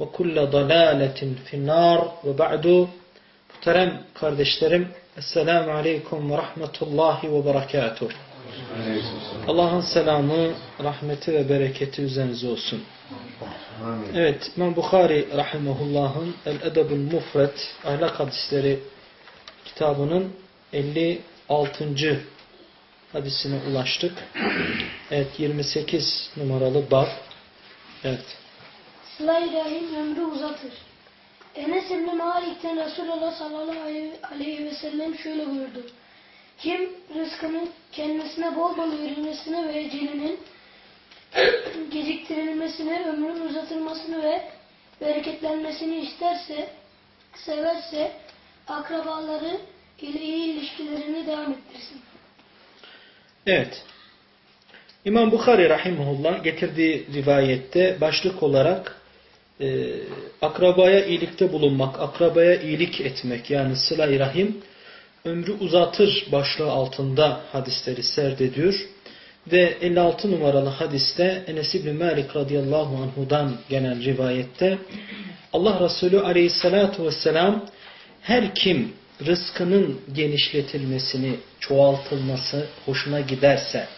ve kulle dalaletin finnar ve ba'du muhterem kardeşlerim Esselamu Aleyküm ve Rahmetullahi ve Berekatuh Allah'ın selamı, rahmeti ve bereketi üzerinize olsun. Amin. Evet, İmam Bukhari Rahimahullah'ın El-Edebul Mufret Ahlak Hadisleri kitabının 56. hadisine ulaştık. Evet, 28 numaralı bab. Evet. Sıla-i Rahim ömrü uzatır. Enes İbni Malik'ten Resulullah sallallahu aleyhi ve sellem şöyle buyurdu. Kim rızkının kendisine bol bol verilmesini ve ecelinin geciktirilmesini, ömrün uzatılmasını ve bereketlenmesini isterse, severse akrabaları ile iyi ilişkilerini devam ettirsin. Evet. İmam Bukhari Rahimullah getirdiği rivayette başlık olarak e, akrabaya iyilikte bulunmak, akrabaya iyilik etmek yani sıla-i rahim ömrü uzatır başlığı altında hadisleri serdediyor. Ve 56 numaralı hadiste Enes İbni Malik radıyallahu anhudan gelen rivayette Allah Resulü aleyhissalatu vesselam her kim rızkının genişletilmesini, çoğaltılması hoşuna giderse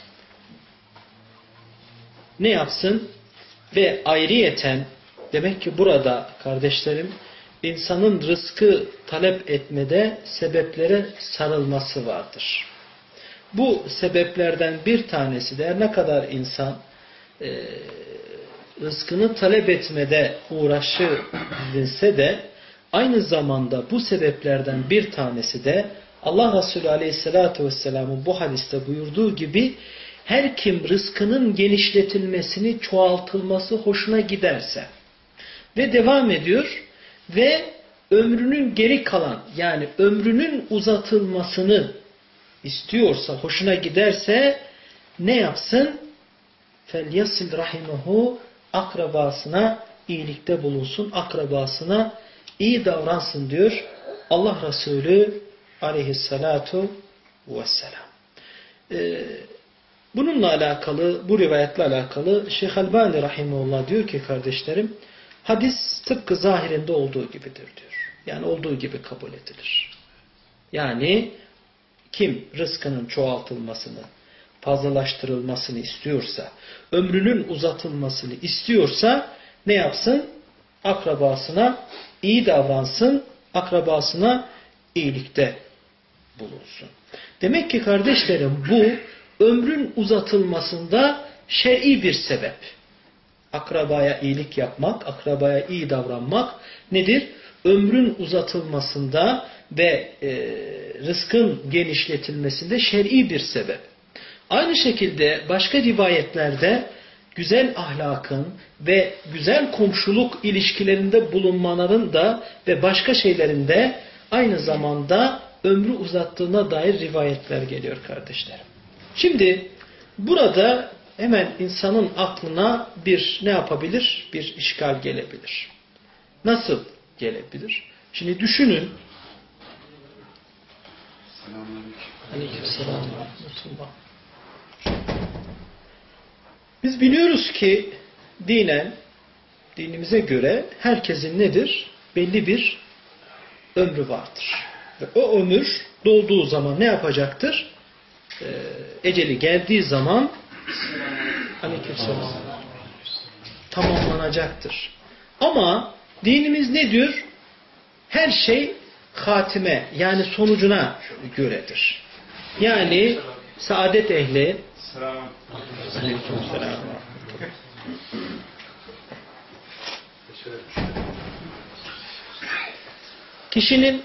ne yapsın? Ve ayrıyeten demek ki burada kardeşlerim insanın rızkı talep etmede sebeplere sarılması vardır. Bu sebeplerden bir tanesi de ne kadar insan e, rızkını talep etmede uğraşı de aynı zamanda bu sebeplerden bir tanesi de Allah Resulü Aleyhisselatü Vesselam'ın bu hadiste buyurduğu gibi her kim rızkının genişletilmesini, çoğaltılması hoşuna giderse ve devam ediyor ve ömrünün geri kalan yani ömrünün uzatılmasını istiyorsa, hoşuna giderse ne yapsın? فَلْيَصِلْ رَحِمَهُ Akrabasına iyilikte bulunsun, akrabasına iyi davransın diyor Allah Resulü aleyhissalatu vesselam. Ee, bununla alakalı, bu rivayetle alakalı Şeyh Albani Rahimullah diyor ki kardeşlerim, hadis tıpkı zahirinde olduğu gibidir diyor. Yani olduğu gibi kabul edilir. Yani kim rızkının çoğaltılmasını, fazlalaştırılmasını istiyorsa, ömrünün uzatılmasını istiyorsa ne yapsın? Akrabasına iyi davransın, akrabasına iyilikte bulunsun. Demek ki kardeşlerim bu ömrün uzatılmasında şer'i bir sebep. Akrabaya iyilik yapmak, akrabaya iyi davranmak nedir? Ömrün uzatılmasında ve e, rızkın genişletilmesinde şer'i bir sebep. Aynı şekilde başka rivayetlerde güzel ahlakın ve güzel komşuluk ilişkilerinde bulunmaların da ve başka şeylerinde aynı zamanda ömrü uzattığına dair rivayetler geliyor kardeşlerim. Şimdi burada hemen insanın aklına bir ne yapabilir? Bir işgal gelebilir. Nasıl gelebilir? Şimdi düşünün Aleykümselam. Biz biliyoruz ki dinen, dinimize göre herkesin nedir? Belli bir ömrü vardır. Ve o ömür dolduğu zaman ne yapacaktır? Ee, eceli geldiği zaman aleykümselam tamamlanacaktır. Ama dinimiz ne diyor? Her şey hatime yani sonucuna göredir. Yani saadet ehli Aleykümselam. Kişinin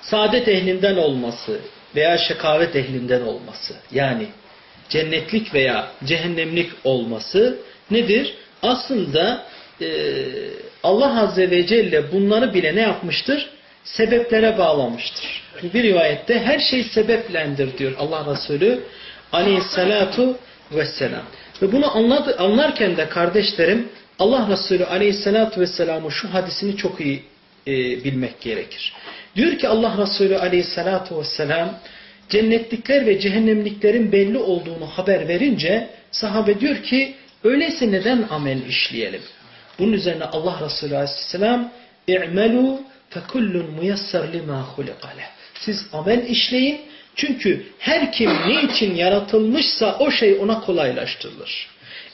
saadet ehlinden olması veya şekavet ehlinden olması yani cennetlik veya cehennemlik olması nedir? Aslında e, Allah Azze ve Celle bunları bile ne yapmıştır? Sebeplere bağlamıştır. Bir rivayette her şey sebeplendir diyor Allah Resulü aleyhissalatu vesselam. Ve bunu anladı, anlarken de kardeşlerim Allah Resulü aleyhissalatu vesselamın şu hadisini çok iyi e, bilmek gerekir. Diyor ki Allah Resulü aleyhissalatu vesselam cennetlikler ve cehennemliklerin belli olduğunu haber verince sahabe diyor ki öyleyse neden amel işleyelim? Bunun üzerine Allah Resulü aleyhisselam اِعْمَلُوا فَكُلٌّ مُيَسَّرْ لِمَا خُلِقَ لَهُ Siz amel işleyin çünkü her kim ne için yaratılmışsa o şey ona kolaylaştırılır.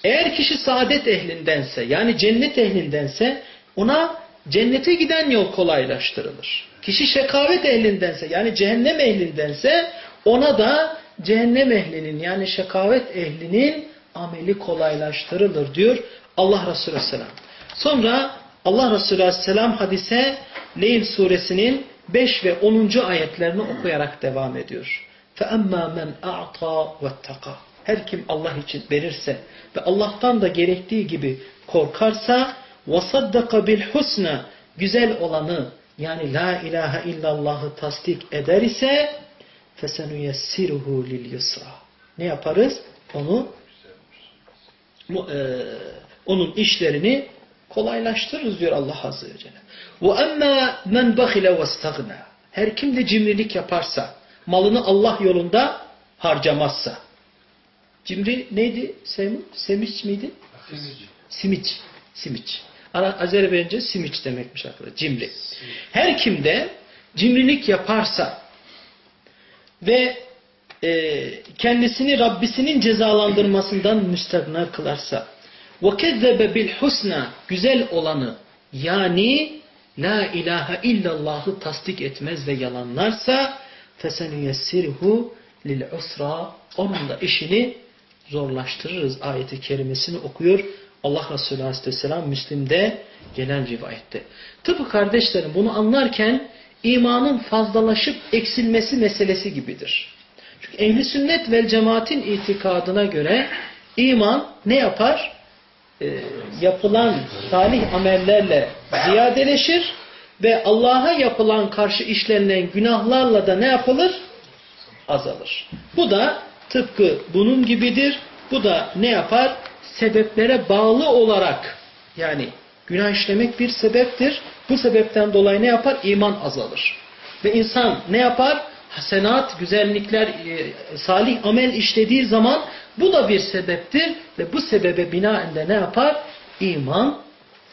Eğer kişi saadet ehlindense yani cennet ehlindense ona cennete giden yol kolaylaştırılır. Kişi şekavet ehlindense yani cehennem ehlindense ona da cehennem ehlinin yani şekavet ehlinin ameli kolaylaştırılır diyor Allah Resulü Aleyhisselam. Sonra Allah Resulü Aleyhisselam hadise Leyl suresinin 5 ve 10. ayetlerini okuyarak devam ediyor. فَأَمَّا مَنْ أَعْطَى وَاتَّقَى Her kim Allah için verirse ve Allah'tan da gerektiği gibi korkarsa وَصَدَّقَ بِالْحُسْنَى Güzel olanı yani la ilahe illallahı tasdik eder ise fesenüyessiruhu lil. Ne yaparız? Onu bu, e, onun işlerini kolaylaştırırız diyor Allah Azze ve Celle. وَاَمَّا مَنْ بَخِلَ وَاسْتَغْنَى Her kim de cimrilik yaparsa, malını Allah yolunda harcamazsa. Cimri neydi? Sem, semiç miydi? Simiç. Simiç. Simiç. Azerbaycanca simiç demekmiş aklına. Cimri. Her kim de cimrilik yaparsa ve e, kendisini Rabbisinin cezalandırmasından müstebna kılarsa وَكَذَّبَ بِالْحُسْنَ Güzel olanı yani La ilahe illallah'ı tasdik etmez ve yalanlarsa فَسَنُيَسِّرْهُ لِلْعُسْرَى Onun da işini zorlaştırırız ayeti kerimesini okuyor Allah Resulü Aleyhisselam Müslim'de gelen rivayette. Tıpkı kardeşlerim bunu anlarken imanın fazlalaşıp eksilmesi meselesi gibidir. Çünkü ehli sünnet vel cemaatin itikadına göre iman ne yapar? Ee, yapılan salih amellerle ziyadeleşir ve Allah'a yapılan karşı işlenilen günahlarla da ne yapılır? Azalır. Bu da tıpkı bunun gibidir. Bu da ne yapar? Sebeplere bağlı olarak yani günah işlemek bir sebeptir. Bu sebepten dolayı ne yapar? İman azalır. Ve insan ne yapar? Hasenat, güzellikler, e, salih amel işlediği zaman bu da bir sebeptir. Ve bu sebebe binaen de ne yapar? İman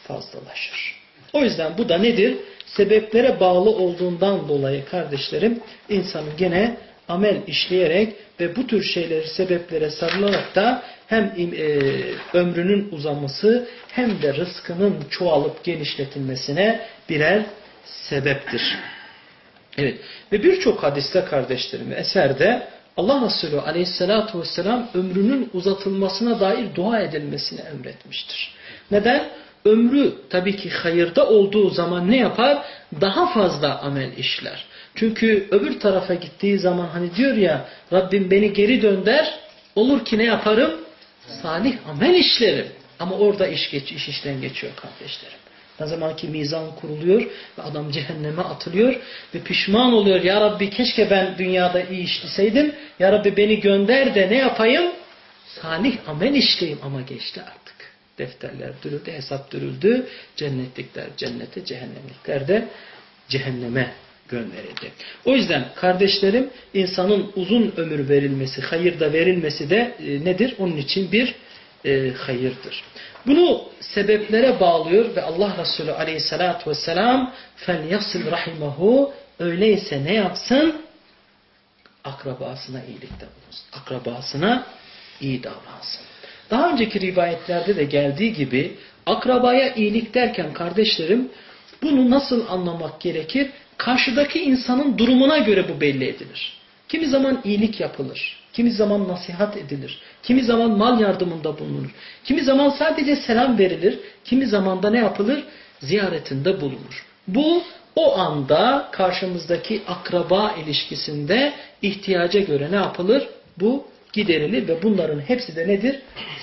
fazlalaşır. O yüzden bu da nedir? Sebeplere bağlı olduğundan dolayı kardeşlerim insanın gene amel işleyerek ve bu tür şeyleri sebeplere sarılarak da hem e, ömrünün uzaması hem de rızkının çoğalıp genişletilmesine birer sebeptir. Evet. Ve birçok hadiste kardeşlerim eserde Allah Resulü aleyhissalatu vesselam ömrünün uzatılmasına dair dua edilmesini emretmiştir. Neden? Ömrü tabii ki hayırda olduğu zaman ne yapar? Daha fazla amel işler. Çünkü öbür tarafa gittiği zaman hani diyor ya Rabbim beni geri dönder olur ki ne yaparım? Salih amel işlerim. Ama orada iş, geç, iş işten geçiyor kardeşlerim. Ne zaman ki mizan kuruluyor ve adam cehenneme atılıyor ve pişman oluyor. Ya Rabbi keşke ben dünyada iyi işliseydim. Ya Rabbi beni gönder de ne yapayım? Salih amel işleyeyim ama geçti artık. Defterler dürüldü, hesap dürüldü. Cennetlikler cennete, cehennemlikler de cehenneme gönderildi. O yüzden kardeşlerim insanın uzun ömür verilmesi, hayırda verilmesi de e, nedir? Onun için bir e, hayırdır. Bunu sebeplere bağlıyor ve Allah Resulü aleyhissalatu vesselam فَلْيَصِلْ rahimahu Öyleyse ne yapsın? Akrabasına iyilikte bulunsun. Akrabasına iyi davransın. Daha önceki rivayetlerde de geldiği gibi akrabaya iyilik derken kardeşlerim bunu nasıl anlamak gerekir? Karşıdaki insanın durumuna göre bu belli edilir. Kimi zaman iyilik yapılır. Kimi zaman nasihat edilir. Kimi zaman mal yardımında bulunur. Kimi zaman sadece selam verilir. Kimi zaman da ne yapılır? Ziyaretinde bulunur. Bu o anda karşımızdaki akraba ilişkisinde ihtiyaca göre ne yapılır? Bu giderilir ve bunların hepsi de nedir?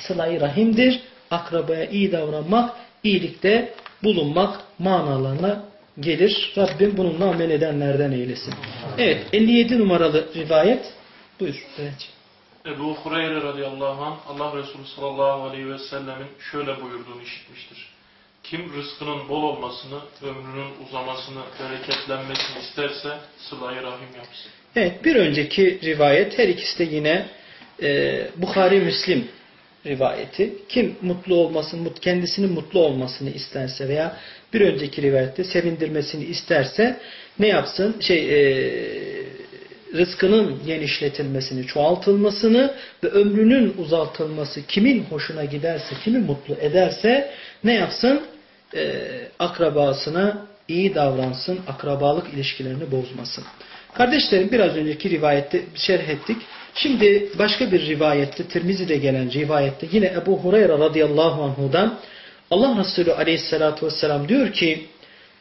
Sıla-i rahimdir. Akrabaya iyi davranmak, iyilikte bulunmak manalarına gelir. Rabbim bununla amel edenlerden eylesin. Evet 57 numaralı rivayet. Buyur. Evet. Ebu Hureyre radıyallahu anh Allah Resulü sallallahu aleyhi ve sellemin şöyle buyurduğunu işitmiştir. Kim rızkının bol olmasını, ömrünün uzamasını, bereketlenmesini isterse sıla-i rahim yapsın. Evet bir önceki rivayet her ikisi de yine e, Bukhari Müslim rivayeti. Kim mutlu olmasını, kendisinin mutlu olmasını isterse veya bir önceki rivayette sevindirmesini isterse ne yapsın? Şey e, rızkının genişletilmesini, çoğaltılmasını ve ömrünün uzaltılması kimin hoşuna giderse, kimi mutlu ederse ne yapsın? E, akrabasına iyi davransın, akrabalık ilişkilerini bozmasın. Kardeşlerim biraz önceki rivayette şerh ettik. Şimdi başka bir rivayette, Tirmizi'de gelen rivayette yine Ebu Hureyre radıyallahu anhudan Allah Resulü aleyhissalatu vesselam diyor ki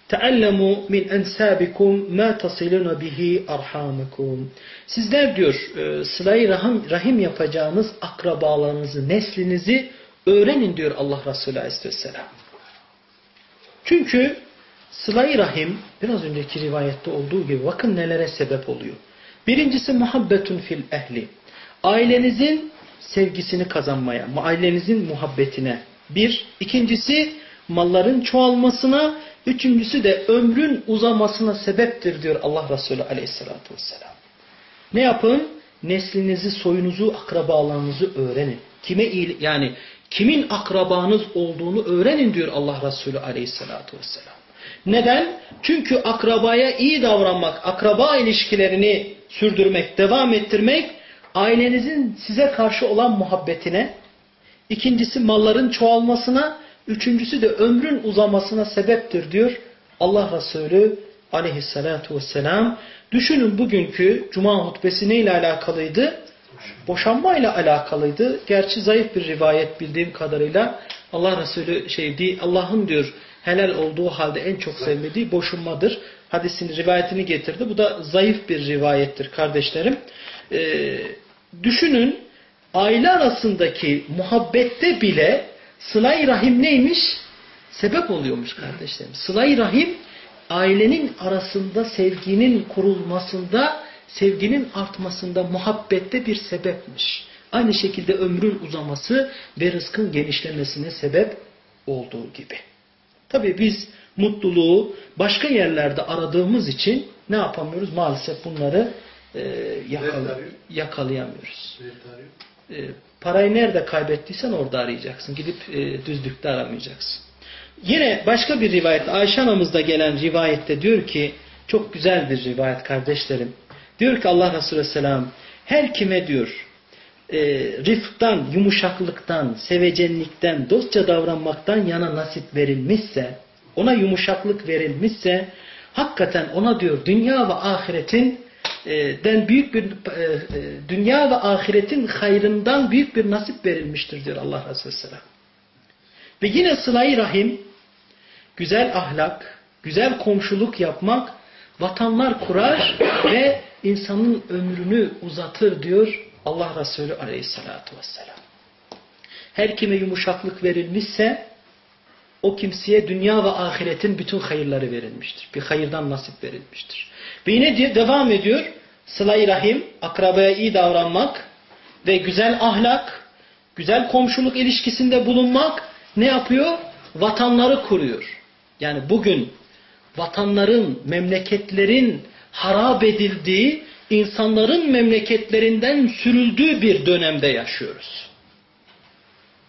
Teallemu min ensabikum ma tasiluna bihi arhamukum. Sizler diyor e, sılayı rahim, rahim yapacağınız akrabalarınızı, neslinizi öğrenin diyor Allah Resulü aleyhisselam. Çünkü sılayı rahim biraz önceki rivayette olduğu gibi bakın nelere sebep oluyor. Birincisi muhabbetun fil ehli. Ailenizin sevgisini kazanmaya, ailenizin muhabbetine. Bir. ikincisi malların çoğalmasına. Üçüncüsü de ömrün uzamasına sebeptir diyor Allah Resulü aleyhissalatü vesselam. Ne yapın? Neslinizi, soyunuzu, akrabalarınızı öğrenin. Kime yani kimin akrabanız olduğunu öğrenin diyor Allah Resulü aleyhissalatü vesselam. Neden? Çünkü akrabaya iyi davranmak, akraba ilişkilerini sürdürmek, devam ettirmek ailenizin size karşı olan muhabbetine, ikincisi malların çoğalmasına, üçüncüsü de ömrün uzamasına sebeptir diyor Allah Resulü aleyhissalatu vesselam. Düşünün bugünkü cuma hutbesi neyle alakalıydı? Boşanma ile alakalıydı. Gerçi zayıf bir rivayet bildiğim kadarıyla Allah Resulü şey Allah'ın diyor helal olduğu halde en çok sevmediği boşunmadır. Hadisin rivayetini getirdi. Bu da zayıf bir rivayettir kardeşlerim. Ee, düşünün aile arasındaki muhabbette bile sıla rahim neymiş? Sebep oluyormuş kardeşlerim. sıla rahim ailenin arasında sevginin kurulmasında, sevginin artmasında, muhabbette bir sebepmiş. Aynı şekilde ömrün uzaması ve rızkın genişlemesine sebep olduğu gibi. Tabii biz mutluluğu başka yerlerde aradığımız için ne yapamıyoruz? Maalesef bunları e, yakala, yakalayamıyoruz. E, parayı nerede kaybettiysen orada arayacaksın. Gidip e, düzlükte aramayacaksın. Yine başka bir rivayet, Ayşe anamızda gelen rivayette diyor ki, çok güzel bir rivayet kardeşlerim. Diyor ki Allah Resulü Selam, her kime diyor, e, rifktan, yumuşaklıktan, sevecenlikten, dostça davranmaktan yana nasip verilmişse, ona yumuşaklık verilmişse, hakikaten ona diyor dünya ve ahiretin e, den büyük bir e, e, dünya ve ahiretin hayrından büyük bir nasip verilmiştir diyor Allah Resulü Selam. Ve yine sıla rahim, güzel ahlak, güzel komşuluk yapmak, vatanlar kurar ve insanın ömrünü uzatır diyor Allah Resulü aleyhissalatu vesselam. Her kime yumuşaklık verilmişse o kimseye dünya ve ahiretin bütün hayırları verilmiştir. Bir hayırdan nasip verilmiştir. Ve yine diye devam ediyor. Sıla-i Rahim, akrabaya iyi davranmak ve güzel ahlak, güzel komşuluk ilişkisinde bulunmak ne yapıyor? Vatanları kuruyor. Yani bugün vatanların, memleketlerin harap edildiği, insanların memleketlerinden sürüldüğü bir dönemde yaşıyoruz.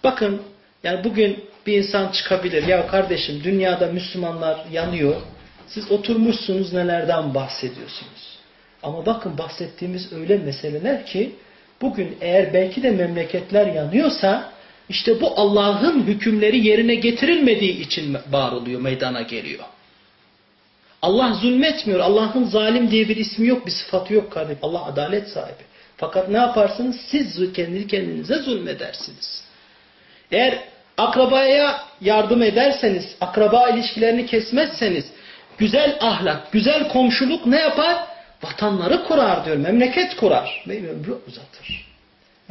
Bakın yani bugün bir insan çıkabilir. Ya kardeşim dünyada Müslümanlar yanıyor. Siz oturmuşsunuz nelerden bahsediyorsunuz. Ama bakın bahsettiğimiz öyle meseleler ki bugün eğer belki de memleketler yanıyorsa işte bu Allah'ın hükümleri yerine getirilmediği için var oluyor, meydana geliyor. Allah zulmetmiyor. Allah'ın zalim diye bir ismi yok, bir sıfatı yok kardeşim. Allah adalet sahibi. Fakat ne yaparsınız? Siz kendi kendinize zulmedersiniz. Eğer akrabaya yardım ederseniz, akraba ilişkilerini kesmezseniz, güzel ahlak, güzel komşuluk ne yapar? Vatanları kurar diyor, memleket kurar ve ömrü uzatır.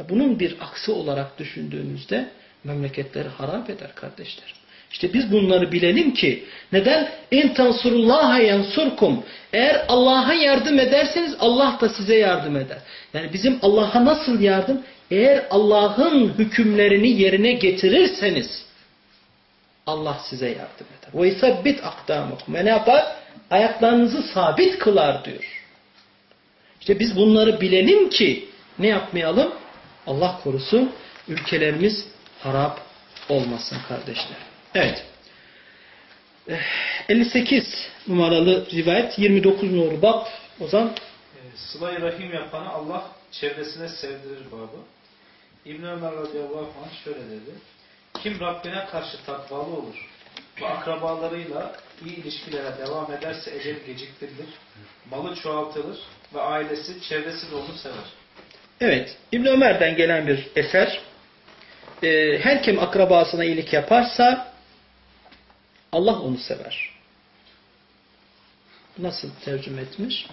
Bunun bir aksi olarak düşündüğünüzde memleketleri harap eder kardeşler. İşte biz bunları bilelim ki neden? İn tansurullaha yansurkum. Eğer Allah'a yardım ederseniz Allah da size yardım eder. Yani bizim Allah'a nasıl yardım? Eğer Allah'ın hükümlerini yerine getirirseniz Allah size yardım eder. İsabbit akdamukum. Ve ne yapar? Ayaklarınızı sabit kılar diyor. İşte biz bunları bilelim ki ne yapmayalım? Allah korusun ülkelerimiz harap olmasın kardeşler. Evet. 58 eh, numaralı rivayet 29 numaralı bab o zaman e, Sıla-i Rahim yapanı Allah çevresine sevdirir babı. İbn Ömer radıyallahu anh şöyle dedi. Kim Rabbine karşı takvalı olur ve akrabalarıyla iyi ilişkilere devam ederse ecel geciktirilir, malı çoğaltılır ve ailesi, çevresi de onu sever. Evet, İbn Ömer'den gelen bir eser. Ee, her kim akrabasına iyilik yaparsa Allah onu sever. Nasıl tercüme etmiş?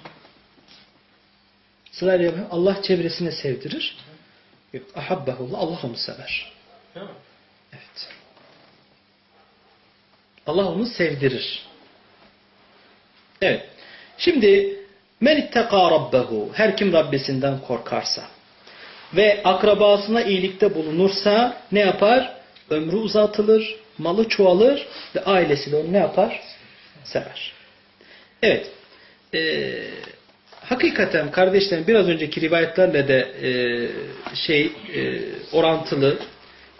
Sırayla Allah çevresine sevdirir. Ahabbehullah Allah onu sever. Evet. Allah onu sevdirir. Evet. Şimdi men itteka rabbehu her kim Rabbisinden korkarsa ve akrabasına iyilikte bulunursa ne yapar? Ömrü uzatılır, malı çoğalır ve ailesi de onu ne yapar? Sever. Evet. Ee, hakikaten kardeşlerim biraz önceki rivayetlerle de e, şey e, orantılı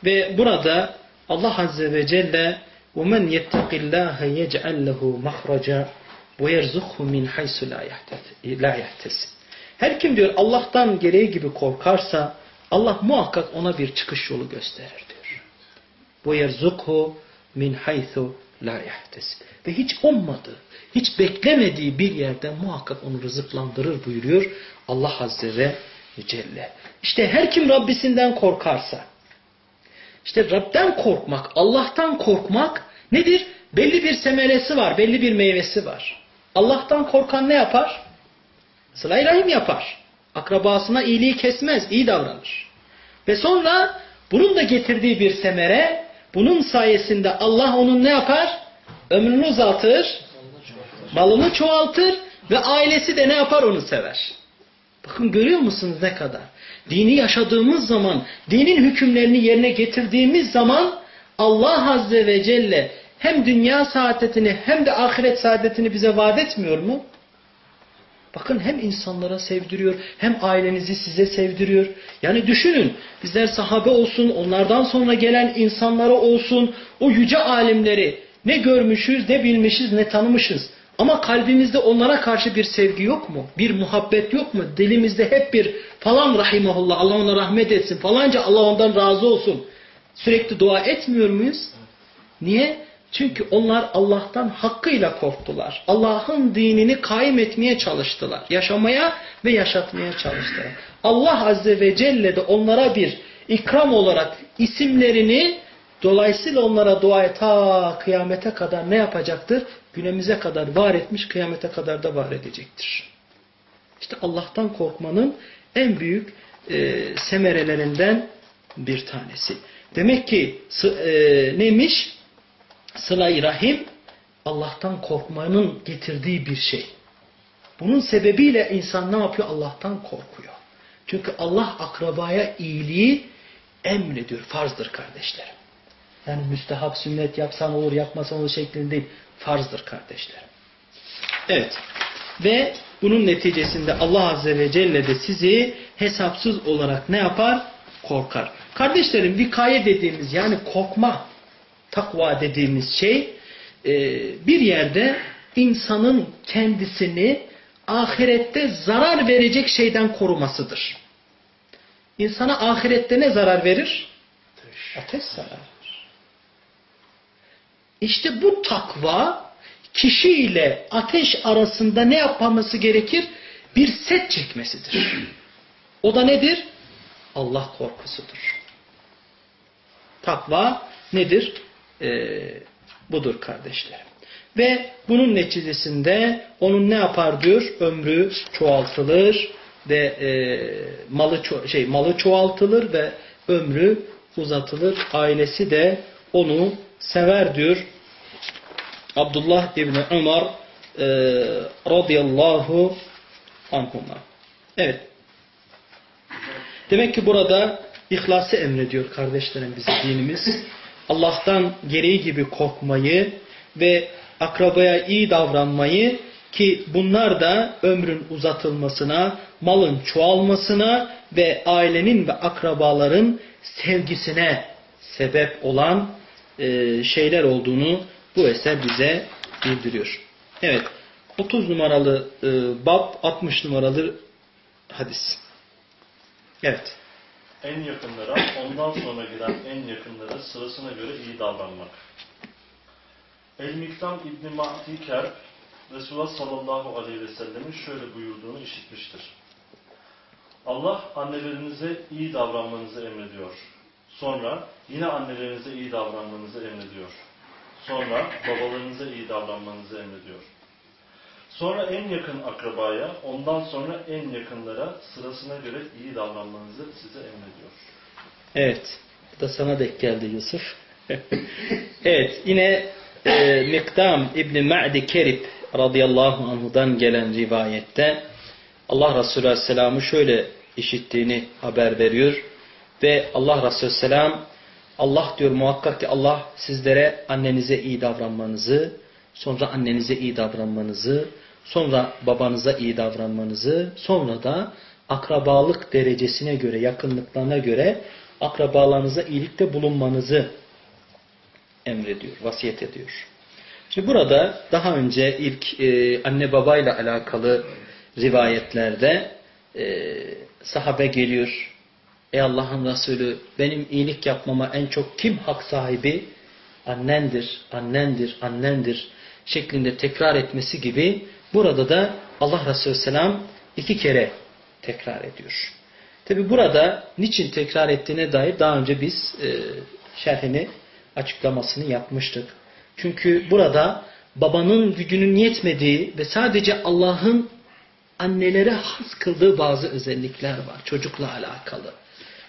ve burada Allah Azze ve Celle وَمَنْ يَتَّقِ اللّٰهَ يَجْعَلْ لَهُ مَخْرَجًا وَيَرْزُقْهُ مِنْ حَيْسُ لَا يَحْتَسِبْ Her kim diyor Allah'tan gereği gibi korkarsa Allah muhakkak ona bir çıkış yolu gösterir diyor. وَيَرْزُقْهُ مِنْ حَيْثُ لَا يَحْتَسِبْ Ve hiç olmadığı, hiç beklemediği bir yerden muhakkak onu rızıklandırır buyuruyor Allah Azze ve Celle. İşte her kim Rabbisinden korkarsa, işte Rab'den korkmak, Allah'tan korkmak nedir? Belli bir semeresi var, belli bir meyvesi var. Allah'tan korkan ne yapar? Sıla-i Rahim yapar. Akrabasına iyiliği kesmez, iyi davranır. Ve sonra bunun da getirdiği bir semere, bunun sayesinde Allah onun ne yapar? Ömrünü uzatır, malını çoğaltır ve ailesi de ne yapar? Onu sever. Bakın görüyor musunuz ne kadar? Dini yaşadığımız zaman, dinin hükümlerini yerine getirdiğimiz zaman Allah Azze ve Celle hem dünya saadetini hem de ahiret saadetini bize vaat etmiyor mu? Bakın hem insanlara sevdiriyor hem ailenizi size sevdiriyor. Yani düşünün bizler sahabe olsun onlardan sonra gelen insanlara olsun o yüce alimleri ne görmüşüz ne bilmişiz ne tanımışız. Ama kalbimizde onlara karşı bir sevgi yok mu? Bir muhabbet yok mu? Dilimizde hep bir falan rahimahullah Allah ona rahmet etsin falanca Allah ondan razı olsun. Sürekli dua etmiyor muyuz? Niye? Çünkü onlar Allah'tan hakkıyla korktular. Allah'ın dinini kaim etmeye çalıştılar. Yaşamaya ve yaşatmaya çalıştılar. Allah Azze ve Celle de onlara bir ikram olarak isimlerini dolayısıyla onlara duaya ta kıyamete kadar ne yapacaktır? Günümüze kadar var etmiş, kıyamete kadar da var edecektir. İşte Allah'tan korkmanın en büyük e, semerelerinden bir tanesi. Demek ki e, neymiş? Sıla-i Rahim Allah'tan korkmanın getirdiği bir şey. Bunun sebebiyle insan ne yapıyor? Allah'tan korkuyor. Çünkü Allah akrabaya iyiliği emrediyor. Farzdır kardeşlerim. Yani müstehap sünnet yapsan olur yapmasan olur şeklinde değil. Farzdır kardeşlerim. Evet. Ve bunun neticesinde Allah Azze ve Celle de sizi hesapsız olarak ne yapar? Korkar. Kardeşlerim vikaye dediğimiz yani korkma, takva dediğimiz şey e, bir yerde insanın kendisini ahirette zarar verecek şeyden korumasıdır. İnsana ahirette ne zarar verir? Ateş zarar verir. İşte bu takva kişi ile ateş arasında ne yapmaması gerekir? Bir set çekmesidir. O da nedir? Allah korkusudur. Takva nedir? Ee, budur kardeşlerim. Ve bunun neticesinde onun ne yapar diyor? Ömrü çoğaltılır ve e, malı ço şey malı çoğaltılır ve ömrü uzatılır. Ailesi de onu sever diyor. Abdullah İbni Ömer e, radıyallahu anhuma. Evet. Demek ki burada ihlası emrediyor kardeşlerim bize dinimiz. Allah'tan gereği gibi korkmayı ve akrabaya iyi davranmayı ki bunlar da ömrün uzatılmasına, malın çoğalmasına ve ailenin ve akrabaların sevgisine sebep olan e, şeyler olduğunu bu eser bize bildiriyor. Evet. 30 numaralı e, bab, 60 numaralı hadis. Evet. En yakınlara, ondan sonra giden en yakınlara sırasına göre iyi davranmak. El-Miktam İbni Mahdi Kerb, Resulullah sallallahu aleyhi ve sellemin şöyle buyurduğunu işitmiştir. Allah annelerinize iyi davranmanızı emrediyor. Sonra yine annelerinize iyi davranmanızı emrediyor. Sonra babalarınıza iyi davranmanızı emrediyor. Sonra en yakın akrabaya, ondan sonra en yakınlara sırasına göre iyi davranmanızı size emrediyor. Evet. Bu da sana denk geldi Yusuf. evet. Yine e, Mikdam İbni Ma'di Kerib radıyallahu anhudan gelen rivayette Allah Resulü Aleyhisselam'ı şöyle işittiğini haber veriyor. Ve Allah Resulü Aleyhisselam Allah diyor muhakkak ki Allah sizlere annenize iyi davranmanızı, sonra annenize iyi davranmanızı, sonra babanıza iyi davranmanızı, sonra da akrabalık derecesine göre, yakınlıklarına göre akrabalarınıza iyilikte bulunmanızı emrediyor, vasiyet ediyor. Şimdi burada daha önce ilk e, anne babayla alakalı rivayetlerde e, sahabe geliyor. Ey Allah'ın Resulü benim iyilik yapmama en çok kim hak sahibi? Annendir, annendir, annendir şeklinde tekrar etmesi gibi burada da Allah Resulü Selam iki kere tekrar ediyor. Tabi burada niçin tekrar ettiğine dair daha önce biz e, şerhini açıklamasını yapmıştık. Çünkü burada babanın gücünün yetmediği ve sadece Allah'ın annelere has kıldığı bazı özellikler var çocukla alakalı.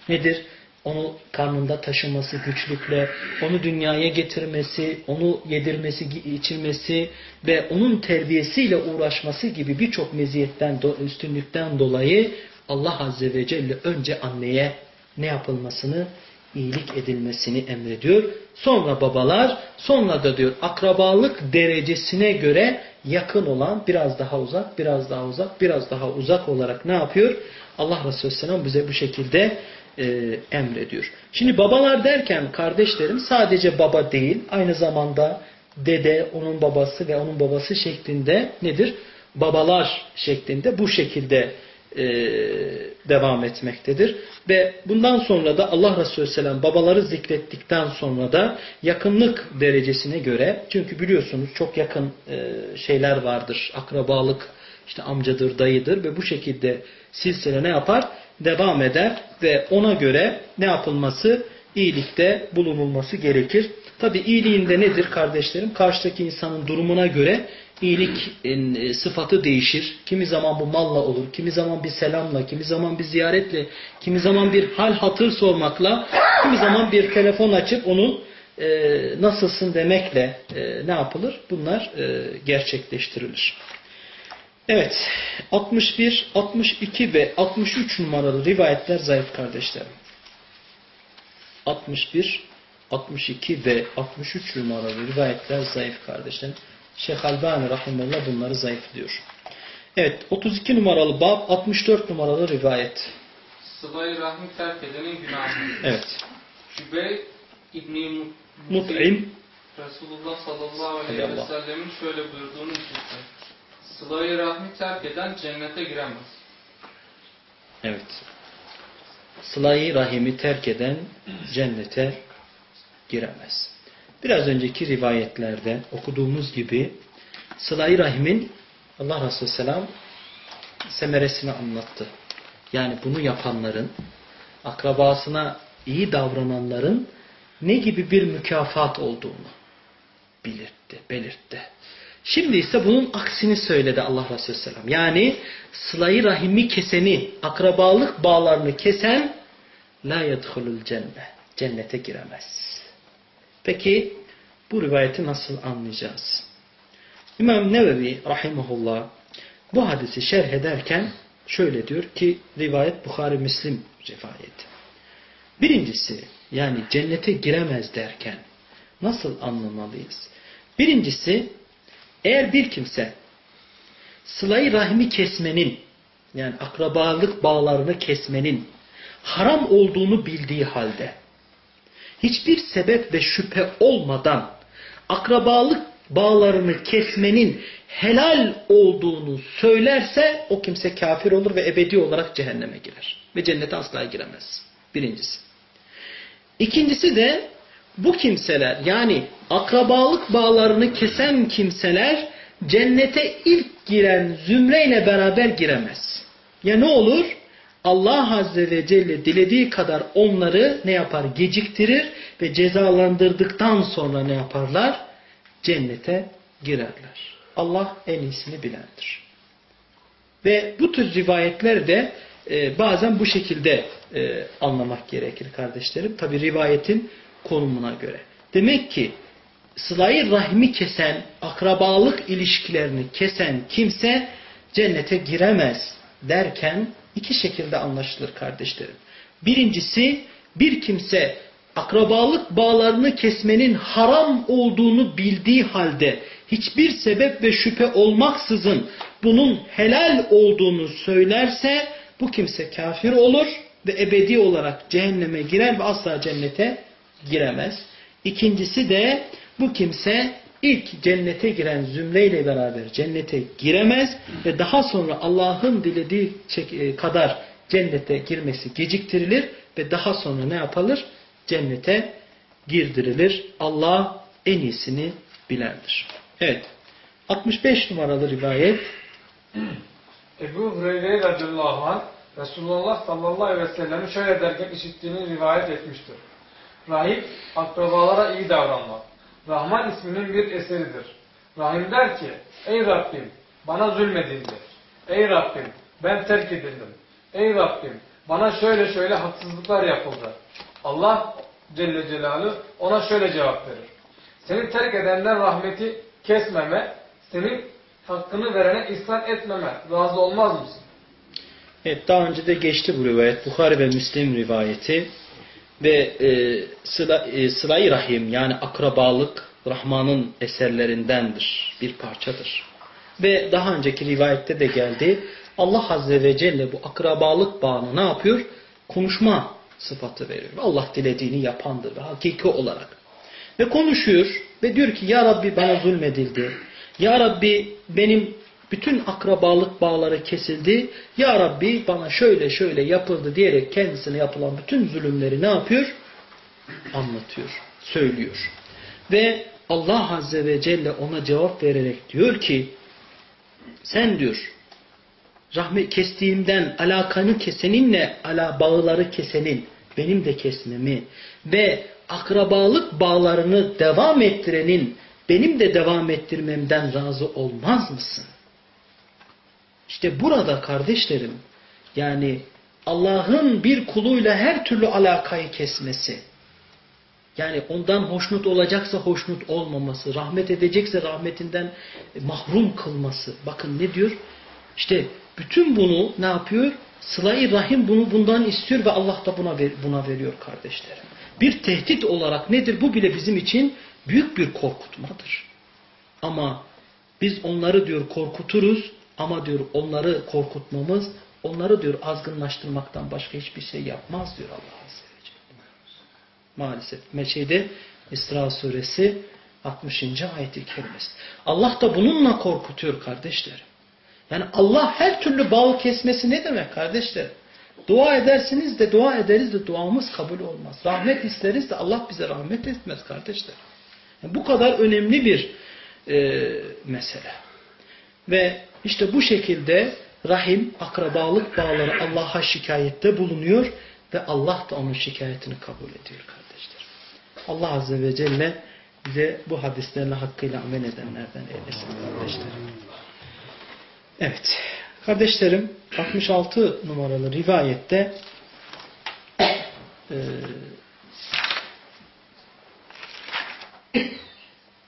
Nedir? Onu karnında taşıması güçlükle, onu dünyaya getirmesi, onu yedirmesi, içirmesi ve onun terbiyesiyle uğraşması gibi birçok meziyetten, üstünlükten dolayı Allah Azze ve Celle önce anneye ne yapılmasını, iyilik edilmesini emrediyor. Sonra babalar, sonra da diyor akrabalık derecesine göre yakın olan biraz daha uzak, biraz daha uzak, biraz daha uzak olarak ne yapıyor? Allah Resulü Selam bize bu şekilde e, emrediyor. Şimdi babalar derken kardeşlerim sadece baba değil, aynı zamanda dede, onun babası ve onun babası şeklinde nedir? Babalar şeklinde bu şekilde e, devam etmektedir. Ve bundan sonra da Allah Resulü Selam babaları zikrettikten sonra da yakınlık derecesine göre çünkü biliyorsunuz çok yakın e, şeyler vardır. Akrabalık işte amcadır, dayıdır ve bu şekilde silsile ne yapar? Devam eder ve ona göre ne yapılması? iyilikte bulunulması gerekir. Tabi iyiliğinde nedir kardeşlerim? Karşıdaki insanın durumuna göre iyilik e, sıfatı değişir. Kimi zaman bu malla olur, kimi zaman bir selamla, kimi zaman bir ziyaretle, kimi zaman bir hal hatır sormakla, kimi zaman bir telefon açıp onu e, nasılsın demekle e, ne yapılır? Bunlar e, gerçekleştirilir. Evet, 61, 62 ve 63 numaralı rivayetler zayıf kardeşlerim. 61, 62 ve 63 numaralı rivayetler zayıf kardeşlerim. Şeyh Albani Rahimullah bunları zayıf diyor. Evet 32 numaralı bab 64 numaralı rivayet. Sıla-i Rahmi terk edenin günahı. Evet. Cübey İbni Mut'im Resulullah sallallahu aleyhi ve sellemin şöyle buyurduğunu işitti. Sıla-i Rahmi terk eden cennete giremez. Evet. Sıla-i rahimi terk eden cennete giremez. Biraz önceki rivayetlerde okuduğumuz gibi sıla-i rahimin Allah Resulü Selam semeresini anlattı. Yani bunu yapanların, akrabasına iyi davrananların ne gibi bir mükafat olduğunu belirtti, belirtti. Şimdi ise bunun aksini söyledi Allah Resulü Selam. Yani sılayı rahimi keseni, akrabalık bağlarını kesen la yedhulul cennet. Cennete giremez. Peki bu rivayeti nasıl anlayacağız? İmam Nevevi rahimahullah bu hadisi şerh ederken şöyle diyor ki rivayet Bukhari Müslim rivayeti. Birincisi yani cennete giremez derken nasıl anlamalıyız? Birincisi eğer bir kimse sılayı rahimi kesmenin yani akrabalık bağlarını kesmenin haram olduğunu bildiği halde hiçbir sebep ve şüphe olmadan akrabalık bağlarını kesmenin helal olduğunu söylerse o kimse kafir olur ve ebedi olarak cehenneme girer. Ve cennete asla giremez. Birincisi. İkincisi de bu kimseler yani akrabalık bağlarını kesen kimseler cennete ilk giren zümreyle beraber giremez. Ya ne olur? Allah Azze ve Celle dilediği kadar onları ne yapar? Geciktirir ve cezalandırdıktan sonra ne yaparlar? Cennete girerler. Allah en iyisini bilendir. Ve bu tür rivayetler de e, bazen bu şekilde e, anlamak gerekir kardeşlerim. Tabi rivayetin konumuna göre. Demek ki sılayı rahmi kesen, akrabalık ilişkilerini kesen kimse cennete giremez derken iki şekilde anlaşılır kardeşlerim. Birincisi bir kimse akrabalık bağlarını kesmenin haram olduğunu bildiği halde hiçbir sebep ve şüphe olmaksızın bunun helal olduğunu söylerse bu kimse kafir olur ve ebedi olarak cehenneme girer ve asla cennete giremez. İkincisi de bu kimse ilk cennete giren zümreyle beraber cennete giremez ve daha sonra Allah'ın dilediği kadar cennete girmesi geciktirilir ve daha sonra ne yapılır? Cennete girdirilir. Allah en iyisini bilendir. Evet. 65 numaralı rivayet. Ebu Hureyre radıyallahu anh Resulullah sallallahu aleyhi ve sellem'i şöyle derken işittiğini rivayet etmiştir. Rahip akrabalara iyi davranmak. Rahman isminin bir eseridir. Rahim der ki, ey Rabbim bana zulmedildi. Ey Rabbim ben terk edildim. Ey Rabbim bana şöyle şöyle haksızlıklar yapıldı. Allah Celle Celaluhu ona şöyle cevap verir. Seni terk edenden rahmeti kesmeme, senin hakkını verene ihsan etmeme razı olmaz mısın? Evet daha önce de geçti bu rivayet. Bukhari ve Müslim rivayeti. Ve e, sıla, e, sıla rahim yani akrabalık Rahman'ın eserlerindendir. Bir parçadır. Ve daha önceki rivayette de geldi. Allah Azze ve Celle bu akrabalık bağını ne yapıyor? Konuşma sıfatı veriyor. Allah dilediğini yapandır ve hakiki olarak. Ve konuşuyor ve diyor ki Ya Rabbi bana zulmedildi. Ya Rabbi benim bütün akrabalık bağları kesildi. Ya Rabbi bana şöyle şöyle yapıldı diyerek kendisine yapılan bütün zulümleri ne yapıyor? Anlatıyor, söylüyor. Ve Allah Azze ve Celle ona cevap vererek diyor ki sen diyor rahmet kestiğimden alakanı keseninle ala bağları kesenin benim de kesmemi ve akrabalık bağlarını devam ettirenin benim de devam ettirmemden razı olmaz mısın? İşte burada kardeşlerim yani Allah'ın bir kuluyla her türlü alakayı kesmesi yani ondan hoşnut olacaksa hoşnut olmaması, rahmet edecekse rahmetinden mahrum kılması. Bakın ne diyor? İşte bütün bunu ne yapıyor? Sıla-i Rahim bunu bundan istiyor ve Allah da buna buna veriyor kardeşlerim. Bir tehdit olarak nedir? Bu bile bizim için büyük bir korkutmadır. Ama biz onları diyor korkuturuz Ama diyor onları korkutmamız, onları diyor azgınlaştırmaktan başka hiçbir şey yapmaz diyor Allah Azze ve Celle. Maalesef. Meçhede İsra suresi 60. ayet-i kerimesi. Allah da bununla korkutuyor kardeşlerim. Yani Allah her türlü bağı kesmesi ne demek kardeşler? Dua edersiniz de dua ederiz de duamız kabul olmaz. Rahmet isteriz de Allah bize rahmet etmez kardeşler. Yani bu kadar önemli bir e, mesele. Ve işte bu şekilde rahim, akrabalık bağları Allah'a şikayette bulunuyor ve Allah da onun şikayetini kabul ediyor kardeşler. Allah Azze ve Celle bize bu hadislerle hakkıyla amel edenlerden eylesin kardeşlerim. Evet. Kardeşlerim 66 numaralı rivayette e,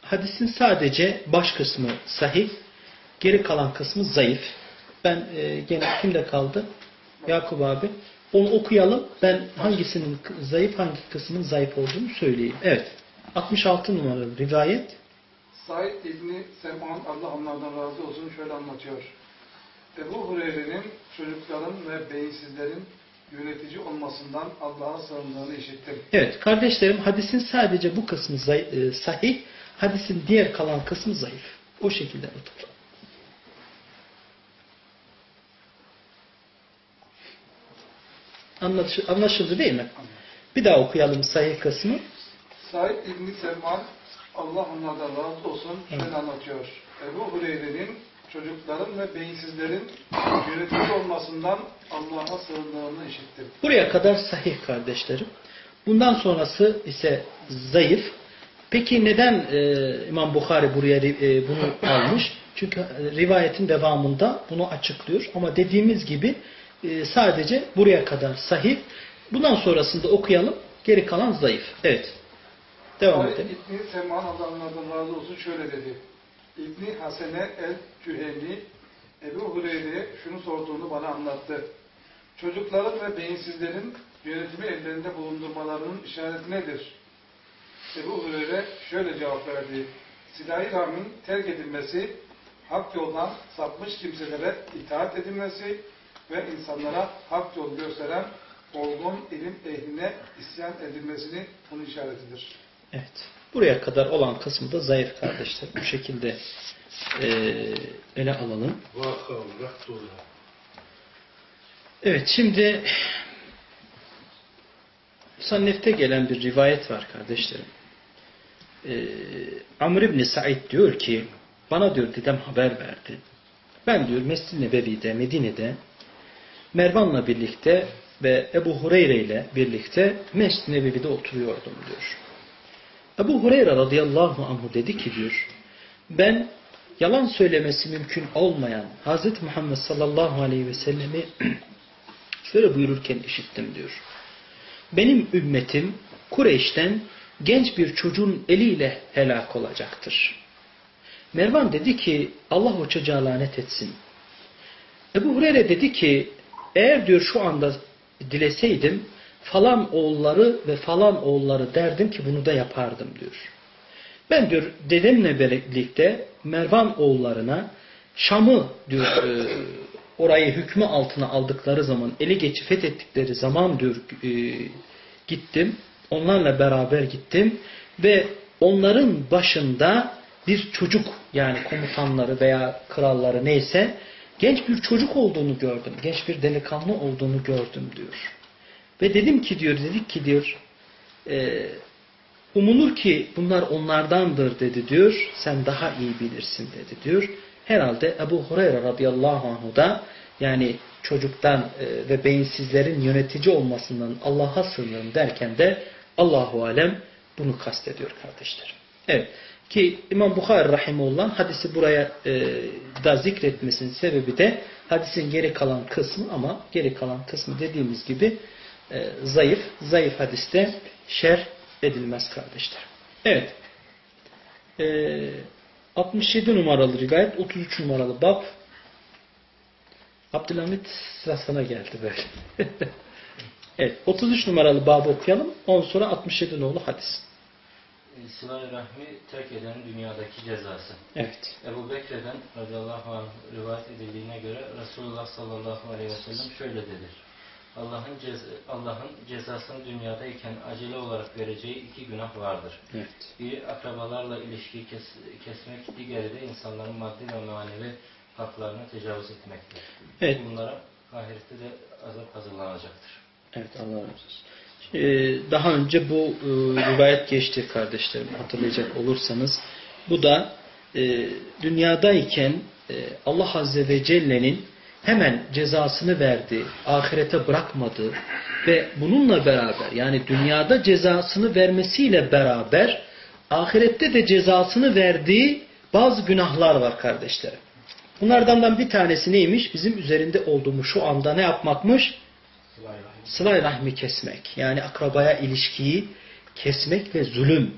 hadisin sadece baş kısmı sahih, geri kalan kısmı zayıf. Ben e, gene kimde kaldı? Yakup abi. Onu okuyalım. Ben hangisinin zayıf, hangi kısmın zayıf olduğunu söyleyeyim. Evet. 66 numaralı rivayet. Said İbni Sem'an Allah onlardan razı olsun şöyle anlatıyor. Ebu Hureyre'nin çocukların ve beyinsizlerin yönetici olmasından Allah'a sığındığını işittim. Evet kardeşlerim hadisin sadece bu kısmı e, sahih, hadisin diğer kalan kısmı zayıf. O şekilde tutalım. Anlaş- Anlaşıldı değil mi? Bir daha okuyalım sahih kısmı. Said İbni Sem'an Allah onlardan razı olsun Evet. anlatıyor. Ebu Hureyre'nin çocukların ve beyinsizlerin yönetici olmasından Allah'a sığındığını işittim. Buraya kadar sahih kardeşlerim. Bundan sonrası ise zayıf. Peki neden e, İmam Bukhari buraya e, bunu almış? Çünkü e, rivayetin devamında bunu açıklıyor. Ama dediğimiz gibi e, sadece buraya kadar sahih. Bundan sonrasında okuyalım. Geri kalan zayıf. Evet. Devam Said edelim. İbni Sem'an Allah onlardan razı olsun şöyle dedi. İbni Hasene el-Cüheni Ebu Hureyre'ye şunu sorduğunu bana anlattı. Çocukların ve beyinsizlerin yönetimi ellerinde bulundurmalarının işareti nedir? Ebu Hureyre şöyle cevap verdi. Silah-i Rahmin terk edilmesi, hak yoldan sapmış kimselere itaat edilmesi ve insanlara hak yol gösteren olgun ilim ehline isyan edilmesini bunun işaretidir. Evet. Buraya kadar olan kısmı da zayıf kardeşler. Bu şekilde e, ele alalım. Vaka olarak doğru. Evet şimdi Sannef'te gelen bir rivayet var kardeşlerim. Ee, Amr ibn Said diyor ki bana diyor dedem haber verdi. Ben diyor Mescid-i Nebevi'de Medine'de Mervan'la birlikte ve Ebu Hureyre ile birlikte Mescid-i Nebevi'de oturuyordum diyor. Ebu Hureyre radıyallahu anhu dedi ki diyor ben yalan söylemesi mümkün olmayan Hz. Muhammed sallallahu aleyhi ve sellemi şöyle buyururken işittim diyor. Benim ümmetim Kureyş'ten genç bir çocuğun eliyle helak olacaktır. Mervan dedi ki Allah o çocuğa lanet etsin. Ebu Hureyre dedi ki eğer diyor şu anda dileseydim falan oğulları ve falan oğulları derdim ki bunu da yapardım diyor. Ben diyor dedemle birlikte Mervan oğullarına Şam'ı diyor e, orayı hükmü altına aldıkları zaman eli geçi fethettikleri zaman diyor e, gittim. Onlarla beraber gittim ve onların başında bir çocuk yani komutanları veya kralları neyse genç bir çocuk olduğunu gördüm. Genç bir delikanlı olduğunu gördüm diyor. Ve dedim ki diyor dedik ki diyor e, umulur ki bunlar onlardandır dedi diyor. Sen daha iyi bilirsin dedi diyor. Herhalde Ebu Hureyre radıyallahu anhu da yani çocuktan e, ve beyinsizlerin yönetici olmasından Allah'a sığınırım derken de Allahu alem bunu kastediyor kardeşlerim. Evet. Ki İmam Bukhari Rahimullah hadisi buraya e, da zikretmesinin sebebi de hadisin geri kalan kısmı ama geri kalan kısmı dediğimiz gibi e, zayıf. Zayıf hadiste şer edilmez kardeşler. Evet. E, 67 numaralı rivayet, 33 numaralı bab. Abdülhamit sıra sana geldi böyle. evet. 33 numaralı babı okuyalım. Ondan sonra 67 nolu hadis. Sıla-i Rahmi terk edenin dünyadaki cezası. Evet. Ebu Bekir'den radıyallahu anh rivayet edildiğine göre Resulullah sallallahu aleyhi ve sellem şöyle dedi. Allah'ın cez Allah'ın cezasını dünyadayken acele olarak vereceği iki günah vardır. Evet. Biri akrabalarla ilişkiyi kes kesmek, diğeri de insanların maddi ve manevi haklarını tecavüz etmektir. Evet. Bunlara ahirette de azap hazırlanacaktır. Evet Allah razı olsun. Ee, daha önce bu e, rivayet geçti kardeşlerim hatırlayacak olursanız. Bu da e, dünyadayken e, Allah Azze ve Celle'nin hemen cezasını verdiği, ahirete bırakmadığı ve bununla beraber yani dünyada cezasını vermesiyle beraber ahirette de cezasını verdiği bazı günahlar var kardeşlerim. Bunlardan bir tanesi neymiş? Bizim üzerinde olduğumuz şu anda ne yapmakmış? Sıla-i rahmi kesmek. Yani akrabaya ilişkiyi kesmek ve zulüm.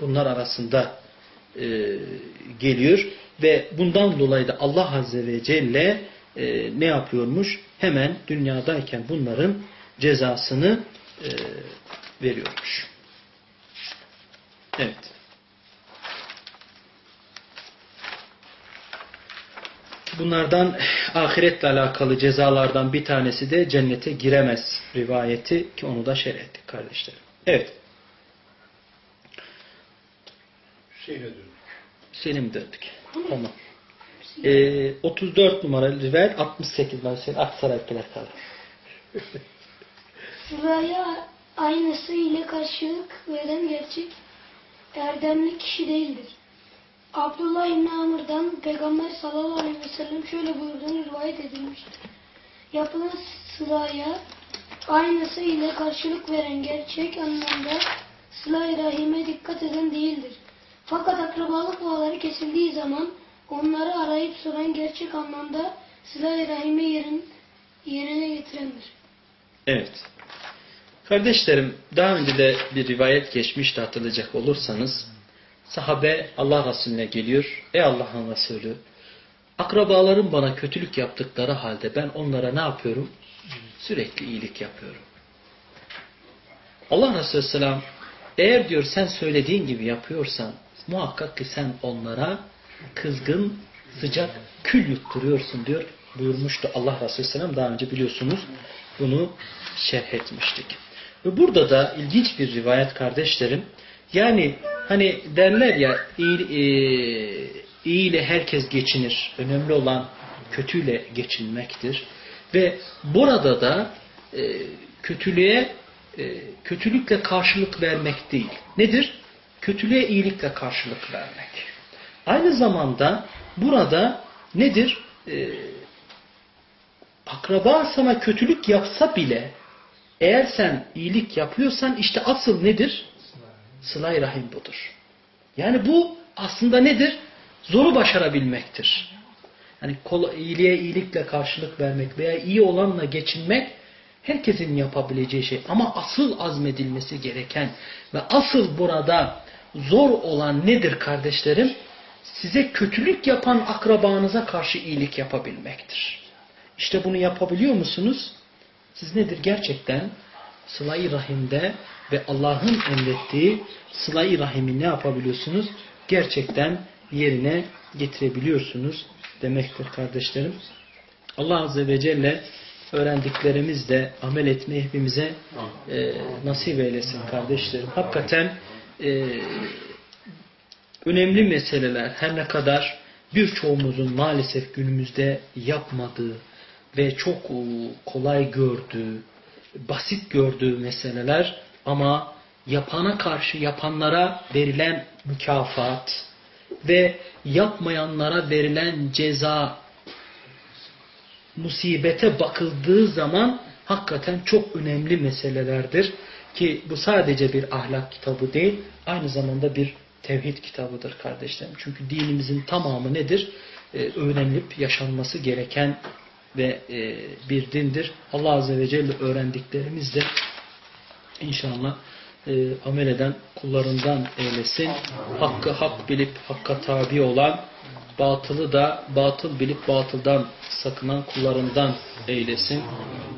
Bunlar arasında e, geliyor. Ve bundan dolayı da Allah Azze ve Celle e, ne yapıyormuş? Hemen dünyadayken bunların cezasını e, veriyormuş. Evet. Bunlardan ahiretle alakalı cezalardan bir tanesi de cennete giremez rivayeti ki onu da şerh ettik kardeşlerim. Evet. Şeyine dönük. Selim döndük. Tamam. Ee, 34 numaralı rivayet 68 ben senin Aksaray'dakiler kalır. Sıraya aynısı ile karşılık veren gerçek erdemli kişi değildir. Abdullah İbni Amr'dan Peygamber sallallahu aleyhi ve sellem şöyle buyurduğunu rivayet edilmiştir. Yapılan sıraya aynısı ile karşılık veren gerçek anlamda sıla-i rahime dikkat eden değildir. Fakat akrabalık bağları kesildiği zaman onları arayıp soran gerçek anlamda sıla-i rahime yerin, yerine getirendir. Evet. Kardeşlerim daha önce de bir rivayet geçmişti hatırlayacak olursanız sahabe Allah Resulüne geliyor. Ey Allah'ın Resulü akrabalarım bana kötülük yaptıkları halde ben onlara ne yapıyorum? Sürekli iyilik yapıyorum. Allah Resulü Selam eğer diyor sen söylediğin gibi yapıyorsan muhakkak ki sen onlara kızgın, sıcak kül yutturuyorsun diyor buyurmuştu Allah Resulü Selam daha önce biliyorsunuz bunu şerh etmiştik. Ve burada da ilginç bir rivayet kardeşlerim. Yani hani derler ya iyi, e, iyi ile herkes geçinir. Önemli olan kötüyle geçinmektir. Ve burada da e, kötülüğe e, kötülükle karşılık vermek değil. Nedir? Kötülüğe iyilikle karşılık vermek. Aynı zamanda burada nedir? E, akraba sana kötülük yapsa bile eğer sen iyilik yapıyorsan işte asıl nedir? Sıla-i Rahim budur. Yani bu aslında nedir? Zoru başarabilmektir. Yani iyiliğe iyilikle karşılık vermek veya iyi olanla geçinmek herkesin yapabileceği şey. Ama asıl azmedilmesi gereken ve asıl burada zor olan nedir kardeşlerim? Size kötülük yapan akrabanıza karşı iyilik yapabilmektir. İşte bunu yapabiliyor musunuz? Siz nedir gerçekten? Sıla-i Rahim'de ve Allah'ın emrettiği sıla-i rahimi ne yapabiliyorsunuz? Gerçekten yerine getirebiliyorsunuz demektir kardeşlerim. Allah Azze ve Celle öğrendiklerimizle amel etmeyi hepimize e, nasip eylesin kardeşlerim. Hakikaten e, önemli meseleler her ne kadar birçoğumuzun maalesef günümüzde yapmadığı ve çok kolay gördüğü, basit gördüğü meseleler ama yapana karşı yapanlara verilen mükafat ve yapmayanlara verilen ceza musibete bakıldığı zaman hakikaten çok önemli meselelerdir. Ki bu sadece bir ahlak kitabı değil, aynı zamanda bir tevhid kitabıdır kardeşlerim. Çünkü dinimizin tamamı nedir? Ee, öğrenilip yaşanması gereken ve e, bir dindir. Allah Azze ve Celle öğrendiklerimizle inşallah e, amel eden kullarından eylesin. Hakkı hak bilip hakka tabi olan, batılı da batıl bilip batıldan sakınan kullarından eylesin.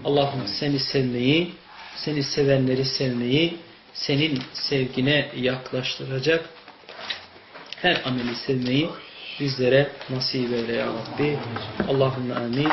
Allah'ım seni sevmeyi, seni sevenleri sevmeyi, senin sevgine yaklaştıracak her ameli sevmeyi bizlere nasip eyle ya Rabbi. Allahümme amin.